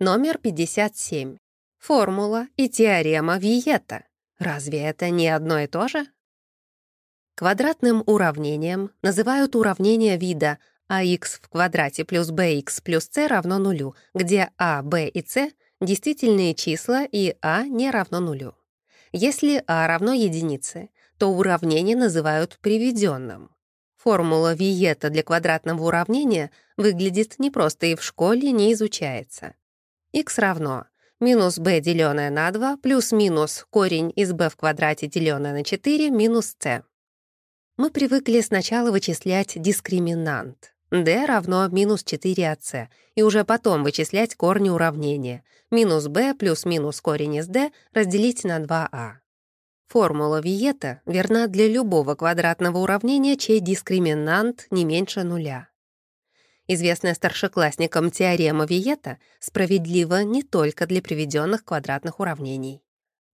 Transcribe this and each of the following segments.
Номер 57. Формула и теорема Виета. Разве это не одно и то же? Квадратным уравнением называют уравнение вида ax в квадрате плюс bx плюс c равно нулю, где a, b и c — действительные числа и a не равно нулю. Если a равно единице, то уравнение называют приведенным. Формула Виета для квадратного уравнения выглядит непросто и в школе не изучается. X равно минус b, деленное на 2, плюс-минус корень из b в квадрате, деленное на 4, минус c. Мы привыкли сначала вычислять дискриминант. d равно минус 4 от c, и уже потом вычислять корни уравнения. Минус b плюс-минус корень из d разделить на 2a. Формула Виета верна для любого квадратного уравнения, чей дискриминант не меньше нуля. Известная старшеклассникам теорема Виета справедлива не только для приведенных квадратных уравнений.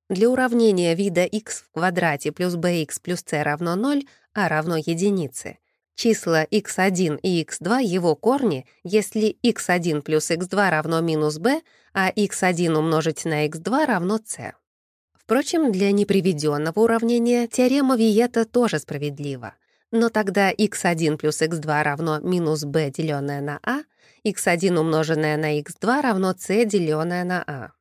Для уравнения вида x в квадрате плюс bx плюс c равно 0, а равно единице, числа x1 и x2 его корни, если x1 плюс x2 равно минус b, а x1 умножить на x2 равно c. Впрочем, для неприведенного уравнения теорема Виета тоже справедлива. Но тогда x1 плюс x2 равно минус b, деленное на a, x1 умноженное на x2 равно c, деленное на a.